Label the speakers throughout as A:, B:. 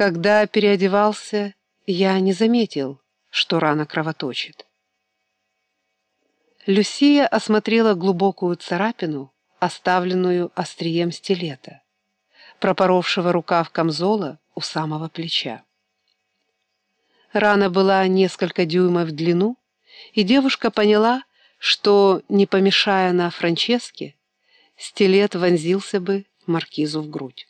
A: Когда переодевался, я не заметил, что рана кровоточит. Люсия осмотрела глубокую царапину, оставленную острием стилета, пропоровшего рукав камзола у самого плеча. Рана была несколько дюймов в длину, и девушка поняла, что, не помешая на Франческе, стилет вонзился бы маркизу в грудь.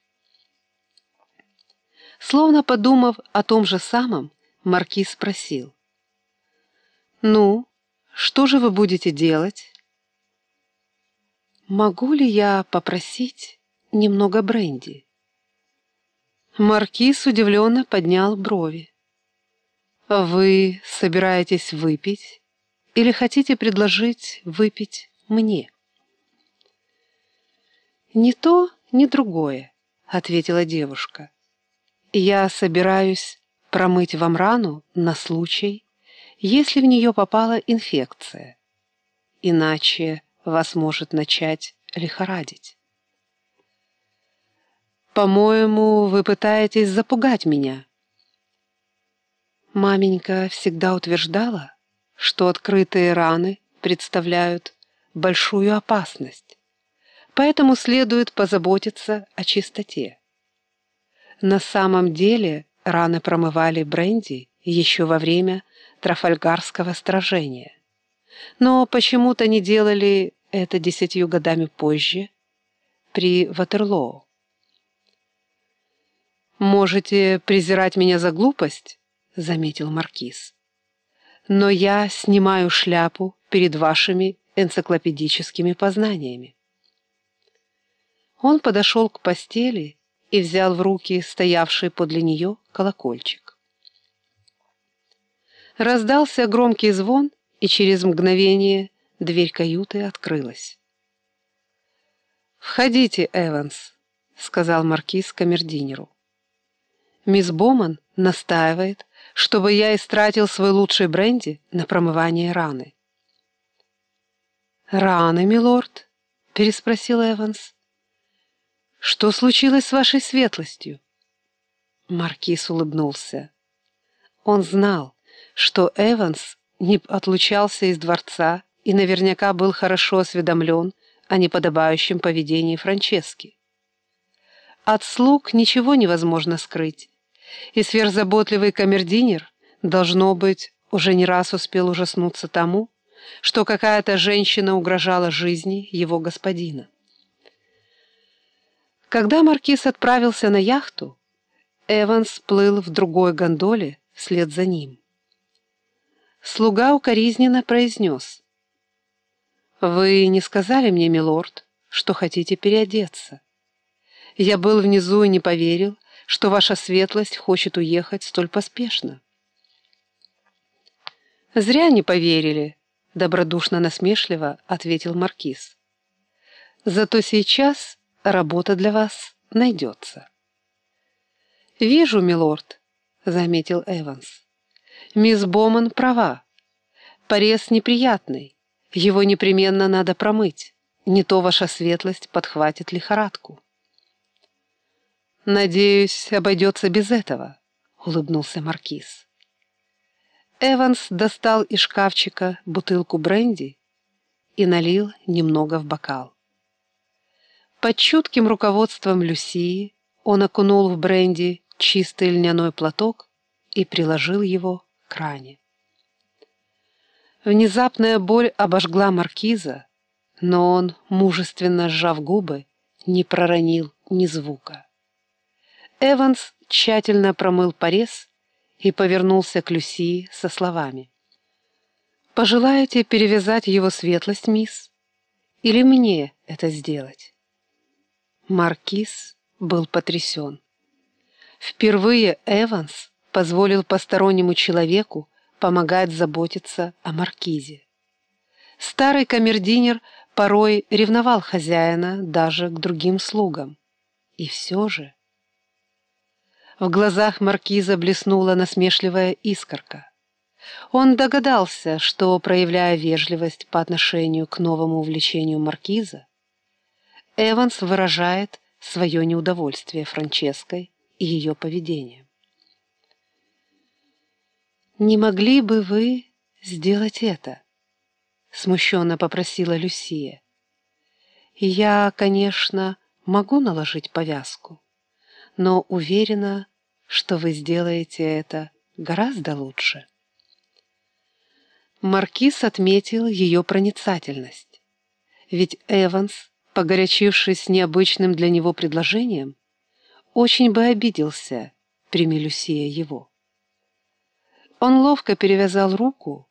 A: Словно подумав о том же самом, маркиз спросил. «Ну, что же вы будете делать?» «Могу ли я попросить немного бренди?» Маркиз удивленно поднял брови. «Вы собираетесь выпить или хотите предложить выпить мне?» «Ни то, ни другое», — ответила девушка. «Я собираюсь промыть вам рану на случай, если в нее попала инфекция. Иначе вас может начать лихорадить». «По-моему, вы пытаетесь запугать меня». Маменька всегда утверждала, что открытые раны представляют большую опасность, поэтому следует позаботиться о чистоте. На самом деле раны промывали бренди еще во время Трафальгарского сражения, но почему-то не делали это десятью годами позже при Ватерлоу. «Можете презирать меня за глупость?» — заметил Маркиз. «Но я снимаю шляпу перед вашими энциклопедическими познаниями». Он подошел к постели и взял в руки стоявший подле нее колокольчик. Раздался громкий звон, и через мгновение дверь каюты открылась. «Входите, Эванс», — сказал маркиз камердинеру. «Мисс Боман настаивает, чтобы я истратил свой лучший бренди на промывание раны». «Раны, милорд?» — переспросил Эванс. «Что случилось с вашей светлостью?» Маркиз улыбнулся. Он знал, что Эванс не отлучался из дворца и наверняка был хорошо осведомлен о неподобающем поведении Франчески. От слуг ничего невозможно скрыть, и сверхзаботливый камердинер, должно быть, уже не раз успел ужаснуться тому, что какая-то женщина угрожала жизни его господина. Когда маркиз отправился на яхту, Эванс плыл в другой гондоле вслед за ним. Слуга укоризненно произнес. «Вы не сказали мне, милорд, что хотите переодеться. Я был внизу и не поверил, что ваша светлость хочет уехать столь поспешно». «Зря не поверили», — добродушно-насмешливо ответил маркиз. «Зато сейчас работа для вас найдется». «Вижу, милорд», — заметил Эванс. «Мисс Боман права. Порез неприятный. Его непременно надо промыть. Не то ваша светлость подхватит лихорадку». «Надеюсь, обойдется без этого», — улыбнулся Маркиз. Эванс достал из шкафчика бутылку бренди и налил немного в бокал. Под чутким руководством Люсии он окунул в бренди чистый льняной платок и приложил его к ране. Внезапная боль обожгла маркиза, но он, мужественно сжав губы, не проронил ни звука. Эванс тщательно промыл порез и повернулся к Люсии со словами. «Пожелаете перевязать его светлость, мисс? Или мне это сделать?» Маркиз был потрясен. Впервые Эванс позволил постороннему человеку помогать заботиться о маркизе. Старый камердинер порой ревновал хозяина даже к другим слугам. И все же... В глазах маркиза блеснула насмешливая искорка. Он догадался, что, проявляя вежливость по отношению к новому увлечению маркиза, Эванс выражает свое неудовольствие Франческой и ее поведением. «Не могли бы вы сделать это?» — смущенно попросила Люсия. «Я, конечно, могу наложить повязку, но уверена, что вы сделаете это гораздо лучше». Маркиз отметил ее проницательность. Ведь Эванс, погорячившись необычным для него предложением, очень бы обиделся, прими Люсия его. Он ловко перевязал руку,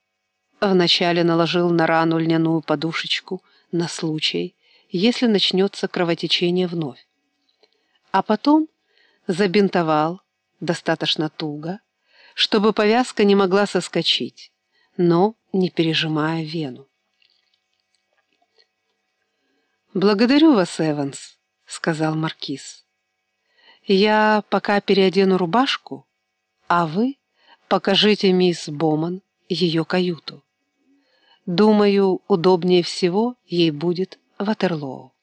A: вначале наложил на рану льняную подушечку на случай, если начнется кровотечение вновь, а потом забинтовал достаточно туго, чтобы повязка не могла соскочить, но не пережимая вену. «Благодарю вас, Эванс», — сказал Маркиз. «Я пока переодену рубашку, а вы покажите мисс Боман ее каюту. Думаю, удобнее всего ей будет Ватерлоу».